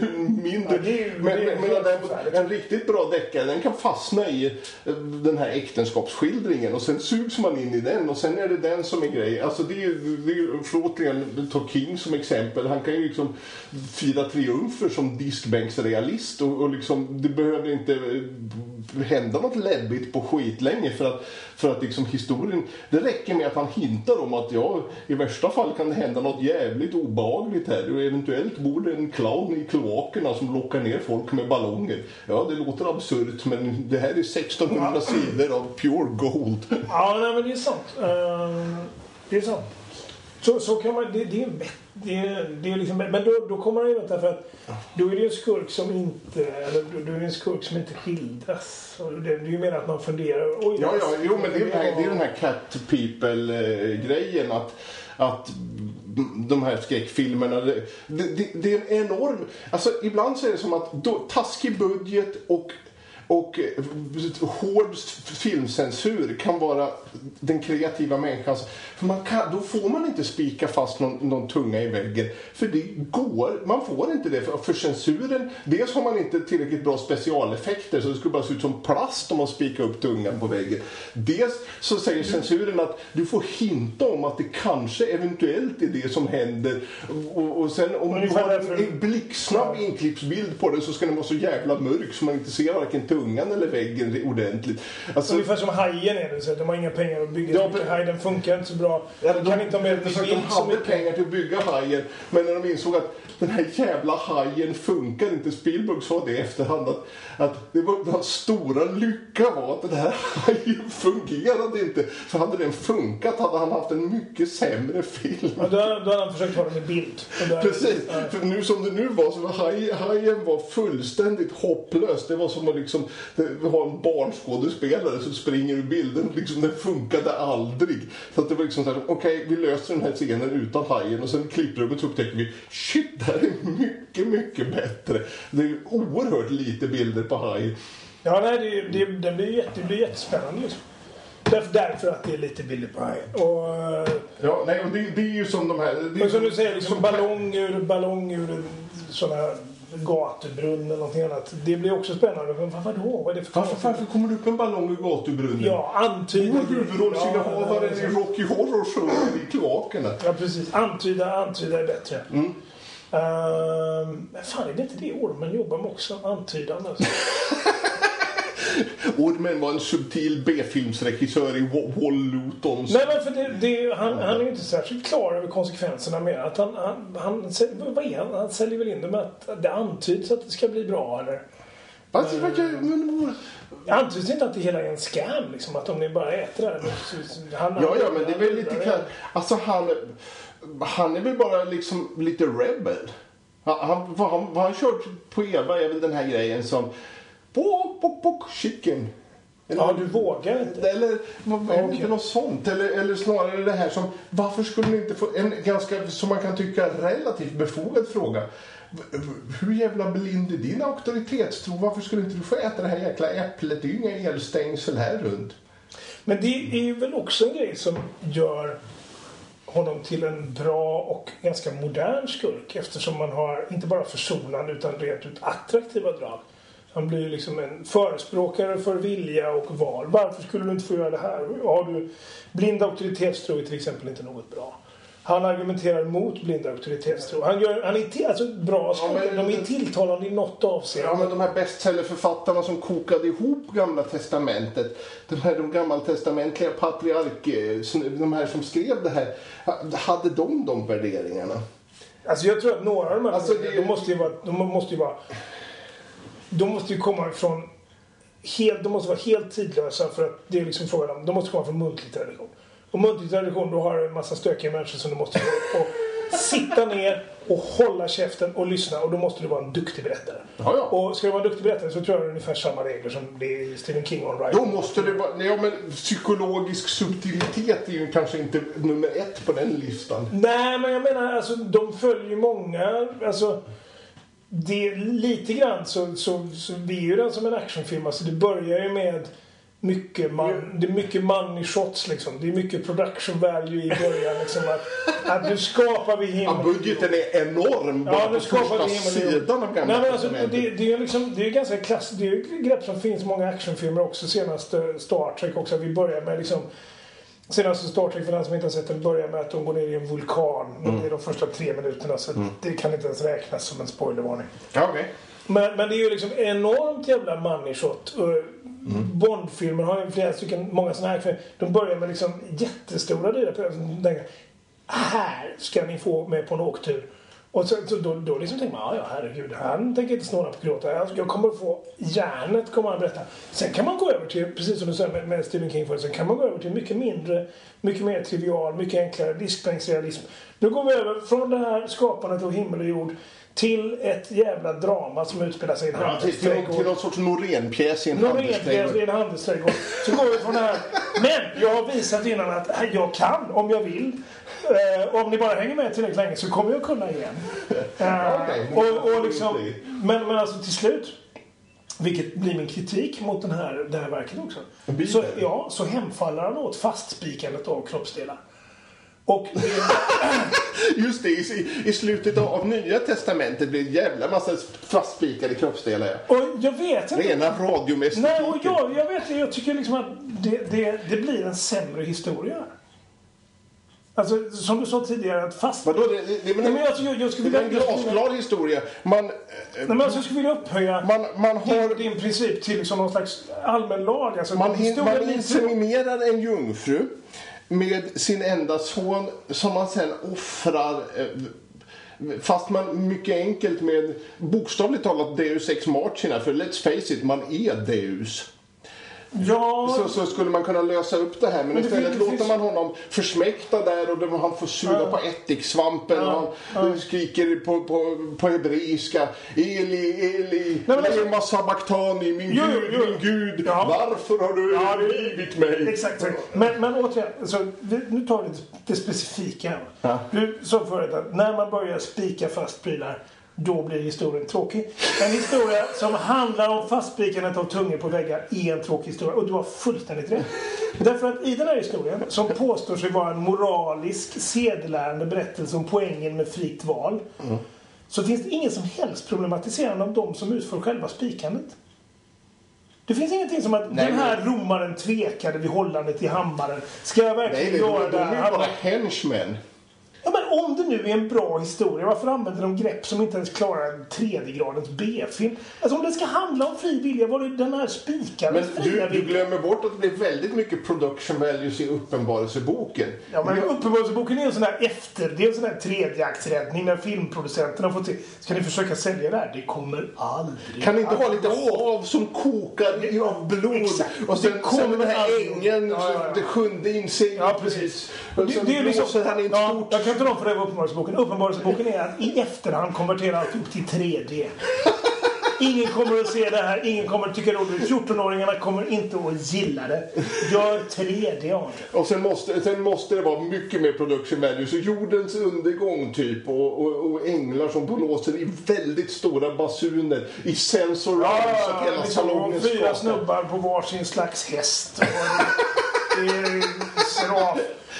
ju mindre... Ja, det ju- men det men, men förfärligt. en riktigt bra deckare den kan fastna i eh, den här äktenskapsskildringen och sen sugs man in i den och sen är det den som är grej. Alltså det är ju, det är ju för återigen, ta King som exempel. Han kan ju liksom fira triumfer som diskbänksrealist och, och liksom, det behöver inte hända något läbbigt på skit länge för att, för att liksom historien, det räcker med att han hintar om att ja, i värsta fall kan det hända något jävligt obehagligt här och eventuellt bor det en clown i kloakerna som lockar ner folk med ballonger. Ja, det låter absurt men det här är 1600 sidor av pure gold. Ja, nej, men det är sant. Ehm, det är sant. Så, så kan man... Det, det är bättre. Det, det är liksom, men då, då kommer man ju vänta för att då är det en skurk som inte... Eller då, då är det en skurk som inte skildras. Och det, det är ju mer att man funderar. Oj, Ja, ja, jo, men det är, den här, det är den här cat people-grejen att, att de här skräckfilmerna, det, det, det är en enorm... Alltså ibland så är det som att då, taskig budget och och eh, hård filmcensur kan vara den kreativa människans... För man kan, då får man inte spika fast någon, någon tunga i väggen. För det går, man får inte det. För, för censuren, dels har man inte tillräckligt bra specialeffekter så det skulle bara se ut som plast om man spikar upp tungan på väggen. Dels så säger censuren att du får hinta om att det kanske eventuellt är det som händer. Och, och sen om du har en, en blixtsnabb inklippsbild på det så ska den vara så jävla mörk så man inte ser varken tungan eller väggen ordentligt. Alltså, Ungefär som Hajen är det. Så de har inga pengar att bygga Ja, men- haj. Den funkar inte så bra. Ja, De kan inte ha med de, de, hade pengar till att bygga hajen men när de insåg att den här jävla hajen funkar inte. Spielberg sa det i efterhand att, att det var, hans stora lycka var att den här hajen fungerade inte. För hade den funkat hade han haft en mycket sämre film. Ja, då, har- då har han försökt ha den i bild. Precis, för nu som det nu var så var haj, hajen var fullständigt hopplös. Det var som att liksom har en barnskådespelare som springer ur bilden. Liksom, den funkade aldrig. Så att det var liksom så här, okej okay, vi löser den här scenen utan hajen och sen klipprummet så upptäcker vi, shit det här är mycket, mycket bättre. Det är oerhört lite bilder på haj. Ja, nej, det, det, det, blir, jätte, det blir jättespännande liksom. Därför, därför att det är lite billigt på haj. Och, ja, nej, och det, det, är ju som de här... Det är som du säger, liksom ballong ur, ballong ur sådana här gatubrunn eller någonting annat. Det blir också spännande. Men vadå? Vad är det för varför, varför kommer det upp en ballong ur gatubrunnen? Ja, antyda... Huvudrollsinnehavaren ja, i Rocky Horror sjunger i kloakerna. Ja, precis. Antyda, antyda är bättre. Mm. Men fan, är det inte det ormen jobbar med också? Antydan alltså. Ormen var en subtil B-filmsregissör i Wall Lutons... Nej, men för det, det, han, han är ju inte särskilt klar över konsekvenserna med att han, han, han, vad är han? han säljer väl in det med att det antyds att det ska bli bra eller? Alltså, gör, men, Antyds inte att det hela är en scam liksom? Att om ni bara äter det här? Ja, ja, men det är väl lite klart. Alltså han, han är väl bara liksom lite rebel. Han, han, vad han kört på Eva är väl den här grejen som Bok, bok, bok, chicken. Eller, ja, du vågar inte. Eller okay. inte något sånt. Eller, eller snarare det här som, varför skulle ni inte få, en ganska, som man kan tycka, relativt befogad fråga. Hur jävla blind är din auktoritetstro? Varför skulle inte du få äta det här jäkla äpplet? Det är ju inga elstängsel här runt. Men det är ju väl också en grej som gör honom till en bra och ganska modern skurk eftersom man har inte bara försonande utan rent ut attraktiva drag. Han blir liksom en förespråkare för vilja och val. Varför skulle du inte få göra det här? Har du blind auktoritetstro är till exempel inte något bra. Han argumenterar mot blind auktoritetstro. Han, gör, han är till, alltså bra ja, men, De är tilltalande i något avseende. Ja, men de här bestsellerförfattarna som kokade ihop Gamla Testamentet. De här de gammaltestamentliga patriark... De här som skrev det här. Hade de de värderingarna? Alltså jag tror att några av de här alltså, det... de måste ju vara, de måste ju vara de måste ju komma ifrån helt, de måste vara helt tidlösa för att det är liksom frågan om, de måste komma från muntlig tradition. Och muntlig tradition, då har du en massa stökiga människor som du måste och sitta ner och hålla käften och lyssna och då måste du vara en duktig berättare. Ja, ja. Och ska du vara en duktig berättare så tror jag det är ungefär samma regler som det är i Stephen King on Då måste det vara, ja men psykologisk subtilitet är ju kanske inte nummer ett på den listan. Nej men jag menar alltså de följer många, alltså det, lite grann så, så, så blir ju den som en actionfilm. Alltså det börjar ju med mycket man, det är mycket money shots liksom. Det är mycket production value i början. Liksom, att, att nu skapar vi himmel ja, Budgeten är enorm bara ja, nu skapar vi sidan av gamla Nej, men alltså, det, det, är liksom, det är ganska klass, det är grepp som finns i många actionfilmer också. Senaste Star Trek också. Vi börjar med liksom Senaste Star Trek, för den som inte har sett den, börjar med att de går ner i en vulkan. Mm. Det är de första tre minuterna så mm. det kan inte ens räknas som en spoilervarning. Okay. Men, men det är ju liksom enormt jävla money shot. Mm. Bondfilmer har ju flera stycken, många sådana här filmer. De börjar med liksom jättestora dyra pengar. Här ska ni få med på en åktur. Och så, så då, då liksom tänker man, ja herregud, han tänker inte snåla på gråta. Jag kommer få järnet, kommer han berätta. Sen kan man gå över till, precis som du sa med, med Stephen King förut, sen kan man gå över till mycket mindre, mycket mer trivial, mycket enklare diskbänksrealism. Nu går vi över från det här skapandet av himmel och jord till ett jävla drama som utspelar sig i en ja, handelsträdgård. Till, till någon sorts Norénpjäs i en handelsträdgård. i en handelsträdgård. Så går vi från det här. Men jag har visat innan att jag kan om jag vill. Eh, om ni bara hänger med tillräckligt länge så kommer jag kunna igen. Eh, och, och liksom, men, men alltså till slut, vilket blir min kritik mot den här, det här verket också. Så, ja, så hemfaller han åt fastspikandet av kroppsdelar. Och Just det, i, i slutet av Nya Testamentet blir det en jävla massa fastspikade kroppsdelar. Och jag vet inte. Rena radiomästiken. Nej, och jag, jag vet Jag tycker liksom att det, det, det blir en sämre historia. Alltså som du sa tidigare att fast... Vadå? Det, det, det, men, Nej, alltså, jag, jag skulle det är en glasklar historia. Man, Nej, men alltså, jag skulle vilja upphöja man, man har, din, din princip till liksom någon slags allmän lag. Alltså, man, man inseminerar en jungfru med sin enda son som man sen offrar eh, Fast man mycket enkelt med bokstavligt talat Deus ex machina, för let's face it, man är Deus. Ja, så, så skulle man kunna lösa upp det här. Men, Men istället finns- låter man honom försmäkta där och han får suga Ja. på ättiksvampen Ja, och han skriker på, på, på hebreiska. Eli, Eli, Nej, men lema sabachthani, min Jo, Gud, jo, min Gud. Ja. Varför har du Ja, övergivit mig? Exakt. så. Men, men återigen, så, vi, nu tar vi det, det specifika. Ja. Du sa förut att när man börjar spika fast prylar, då blir historien tråkig. En historia som handlar om fastspikandet av tungor på väggar är en tråkig historia. Och du har fullständigt rätt. Därför att i den här historien, som påstår sig vara en moralisk, sedelärande berättelse om poängen med fritt val, så finns det ingen som helst problematiserande av de som utför själva spikandet. Det finns ingenting som att Nej, den här romaren tvekade vid hållandet i hammaren. Ska jag Nej, verkligen det, göra de, det de här? är ju bara henchmen. Ja, men om det nu är en bra historia, varför använder de grepp som inte ens klarar en tredje gradens B-film? Alltså om det ska handla om fri vilja, var det den här spikarens Men du, du glömmer bort att det blir väldigt mycket production values i Uppenbarelseboken. Ja, men Uppenbarelseboken är en sån här efter, det är en sån här tredjeaktsräddning när filmproducenterna får se, ska ni försöka sälja det här? Det kommer aldrig Kan ni inte ha lite hav som kokar i- av blod? Exakt. Och sen, Det kommer den här ängeln, Ja, ja, ja. det sjunde inseglet. Ja, precis. Och Det, sen det är liksom, han i ett ja, stort... Jag kan tala om för dig vad Uppenbarelseboken Uppenbarelseboken är att i efterhand konvertera alltihop till 3D. Ingen kommer att se det här, ingen kommer att tycka det är roligt. 14-åringarna kommer inte att gilla det. Gör 3D av det. Och sen måste, sen måste det vara mycket mer production value. Så jordens undergång typ och, och, och änglar som blåser i väldigt stora basuner i sensor så att hela liksom, salongen fyra skakar. snubbar på varsin slags häst. Och det, är.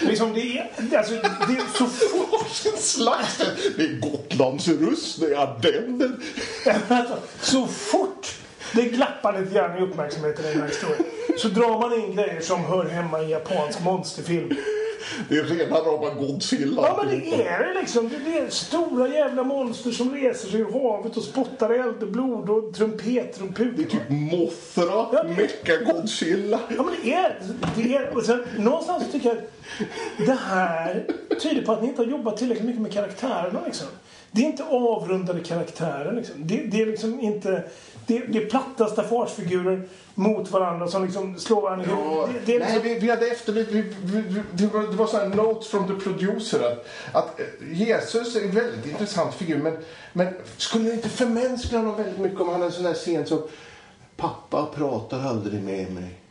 Liksom det är, alltså, det är så fort. Slags. Det är Gotlands rust, det är Ardenner. Alltså, så fort det glappar lite grann i uppmärksamheten i den här historien så drar man in grejer som hör hemma i japansk monsterfilm. Det är rena rama Godzilla. Ja men det är det liksom. Det är stora jävla monster som reser sig ur havet och spottar eld och blod och trumpetrumputer. Det är typ Mothra, Ja. Mecha-Godzilla. Ja men det är det. Är, och sen, någonstans tycker jag att det här tyder på att ni inte har jobbat tillräckligt mycket med karaktärerna. Liksom. Det är inte avrundade karaktärer. Liksom. Det, det är liksom inte... Det, det är platta staffagefigurer mot varandra som liksom slår varandra Ja. Det, det är nej, liksom, vi, vi hade efterlyst, det var, det var sån här notes from the producer att, att eh, Jesus är en väldigt intressant figur men, men skulle det inte förmänskliga honom väldigt mycket om han hade en sån här scen som Pappa pratar aldrig med mig.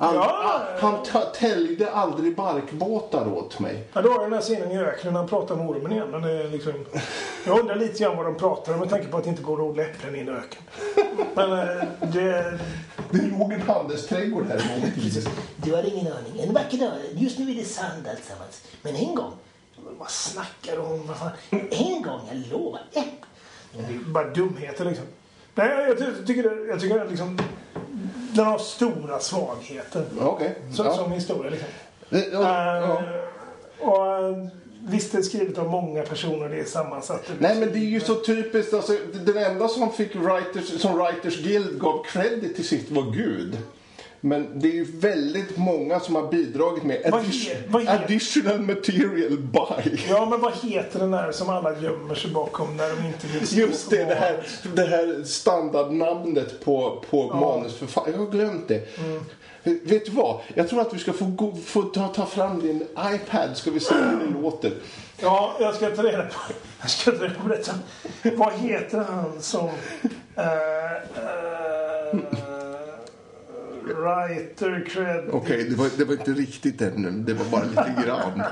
Ald, Ja. Han täljde aldrig barkbåtar åt mig. ja, då har den här scenen i öknen när han pratar med ormen igen. Den är liksom, jag undrar lite grann vad de pratar om med tanke på att det inte går att odla äpplen i en öken. Men eh, det... Det låg en handelsträdgård här en gång. Du har ingen aning. En vacker dag. Just nu är det sand alltsammans. Men en gång. Vad snackar de om? Vad fan? En gång, jag lovar. Ett. Det är bara dumheter liksom. Nej, jag, jag, ty- tycker det, jag tycker det liksom... Den har stora svagheter. Okej. Så, Ja. Som historia liksom. Det- ja, ja. Eh, och eh, visst, det är skrivet av många personer. Det är sammansatt. Nej men det är ju så typiskt. Alltså, den enda som fick writers, som Writers Guild gav credit till sitt var Gud. Men det är ju väldigt många som har bidragit med Vad he- vad he- additional material by. Ja, men vad heter den där som alla gömmer sig bakom när de inte vill stå Just det, det här, det här standardnamnet på, på manusförfattare. Jag har glömt det. Vet du vad? Jag tror att vi ska få, gå, få ta, ta fram din iPad ska vi se hur det låter. Ja, jag ska ta reda på, jag ska ta reda på detta. Vad heter han som... eh, eh, writer cred... Okej, det, var, det var inte riktigt ännu. Det var bara lite grann.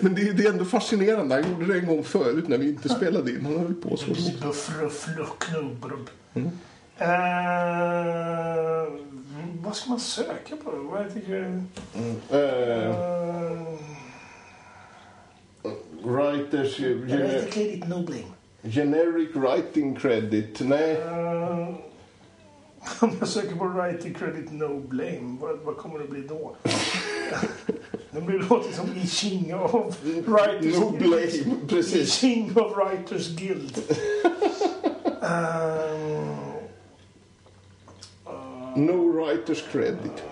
men men det, det är ändå fascinerande. Han gjorde det en gång förut när vi inte spelade in. Han höll på så. Eh, vad ska man söka på? Vad jag tycker... Eh, Eh, writers, Jag vet gener, generic writing credit. Nej. eh, om jag söker på writing credit no blame, vad, vad kommer det bli då? det blir låter som I Ching of Writers No blame, I precis. Ching of Writers Guild. Eh, No writers credit.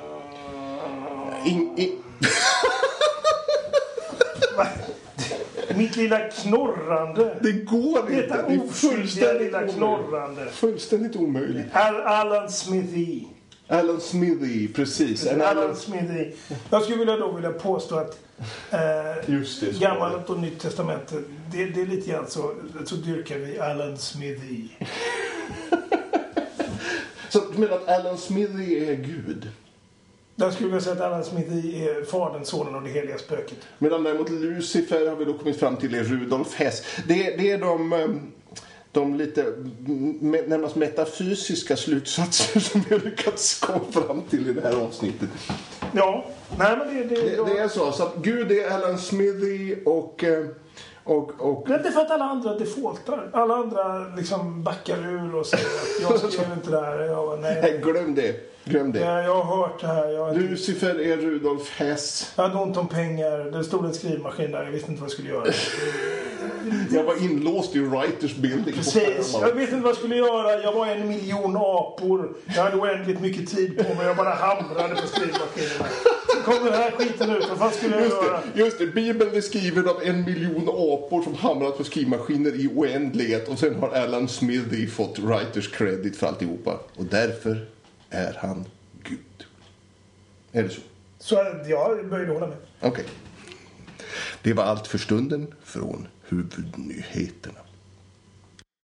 In, in, Mitt lilla knorrande. Det går inte. Detta Det är fullständigt lilla omöjligt. knorrande. Fullständigt omöjligt. Al- Alan Smithy. Alan Smithy, precis. Alan Alan... Smithy. Jag skulle vilja då vilja påstå att eh, Just det. Gammalt och Nytt Testamentet, det, det är lite grann så, så dyrkar vi Alan Smithy. Så du menar att Alan Smithy är Gud? Jag skulle vilja säga att Alan Smithy är Fadern, Sonen och det heliga spöket. Medan däremot Lucifer har vi då kommit fram till är Rudolf Hess. Det, det är de, eh, de lite närmast metafysiska slutsatser som vi har lyckats komma fram till i det här avsnittet. Ja, nej men det... det, Det, det är så, så att Gud är Alan Smithy och, eh, och, och Det är inte för att alla andra defaultar. Alla andra liksom backar ur och säger att jag skrev inte det här. Jag bara, nej, Nej, glöm det. Glöm det. Ja, jag har hört det här. Jag, Lucifer är Rudolf Hess. jag hade ont om pengar. Det stod en skrivmaskin där. Jag visste inte vad jag skulle göra. Jag var inlåst i Writers building. Precis. Jag visste inte vad jag skulle göra. Jag var en miljon apor. Jag hade oändligt mycket tid på mig. Jag bara hamrade på skrivmaskinerna. Så kom den här skiten ut. Vad skulle jag Just göra? det, just det, Bibeln är skriven av en miljon apor som hamrat på skrivmaskiner i oändlighet och sen har Alan Smithy fått writers credit för alltihopa. Och därför är han Gud. Är det så? Så jag började hålla med. Okej. Det var allt för stunden från huvudnyheterna.